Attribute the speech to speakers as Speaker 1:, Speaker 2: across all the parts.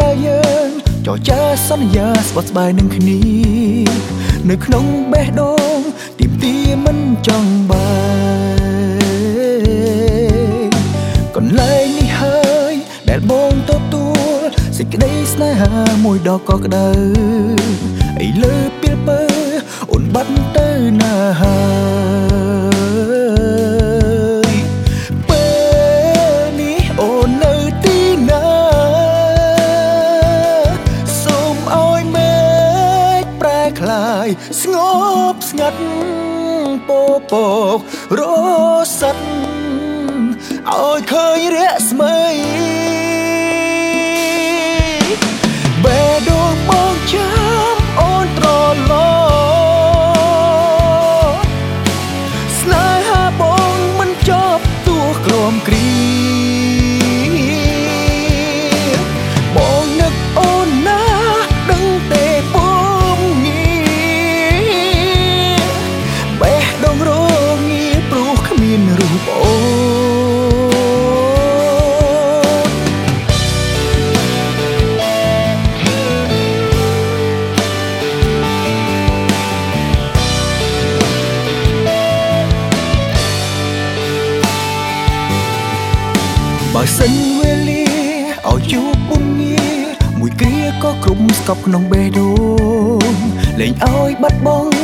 Speaker 1: ដែលយើងចរចាសន្យាស្បត់ស្បាយនឹងគ្នានៅក្នុងបេះដូងទីមទីមិនចង់បាយកន្លែងនេះហើយដែលបងទទួលសេចក្តីស្នេហាមួយដ៏កក់ក្ដៅឥឡូវពេលពើអូនបាត់ទៅណាហើយ คลายស្ងប់ស្ងាត់ពពករសិតឲ្យឃើញរស្មី បើសិនវេលាឲ្យជួបពុំងាមួយគ្រាក៏គ្រប់ស្កប់ក្នុងបេះដូងលែងឲ្យបាត់បង់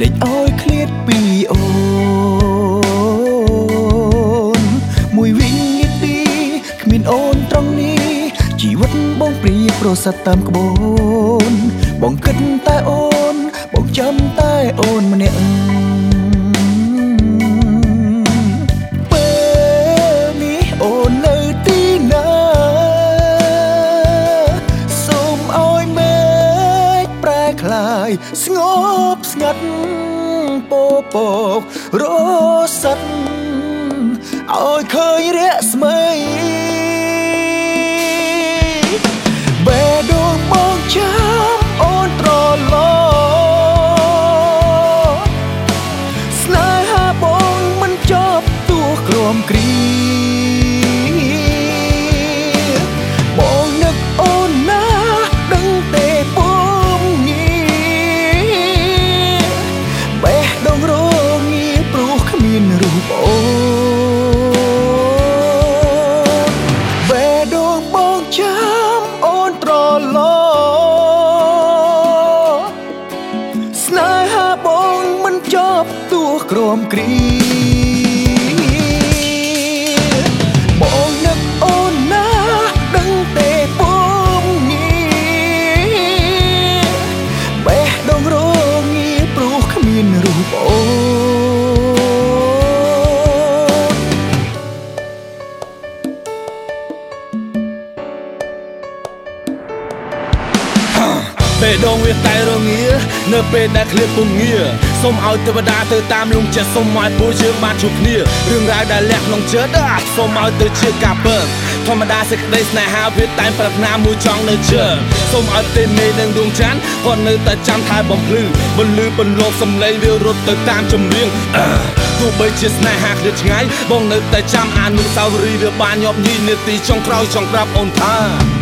Speaker 1: លែងឲ្យឃ្លាតពីអូនមួយវិញនាទីគ្មានអូនត្រង់នេះជីវិតបងព្រាប្រសិទ្ធតាមក្បូនបងគិតតែអូនបងចាំតែអូនម្នាក់ ខ្លាយស្ងប់ស្ងាត់ពពករសិតឲ្យឃើញរស្មីបេះដូងមកចាំអូនត្រឡប់ស្នេហាបងមិនចប់ទួគ្រមគ្រី បងមិនចប់ទួក្រមគ្រី
Speaker 2: បេះដូងវាតែរងានៅពេលដែលឃ្លាតពុំងារសូមឲ្យទេវតាទៅតាមលំចិត្តសូមឲ្យពួកយើងបានជួបគ្នារឿងរ៉ាវដែលលះក្នុងចិត្តអាចសូមឲ្យទៅជាការពិតធម្មតាសេចក្តីស្នេហាវាតែប្រាថ្នាមួយចង់នៅជើសូមឲ្យទេមេនឹងដួងច័ន្ទគាត់នៅតែចាំថែបំភ្លឺបន្លឺបន្លកសំឡេងវារត់ទៅតាមចម្រៀងអឺទោះបីជាស្នេហាឃ្លាតឆ្ងាយបងនៅតែចាំអនុស្សាវរីយ៍វាបានញាប់ញីនាទីចុងក្រោយចង់ប្រាប់អូនថា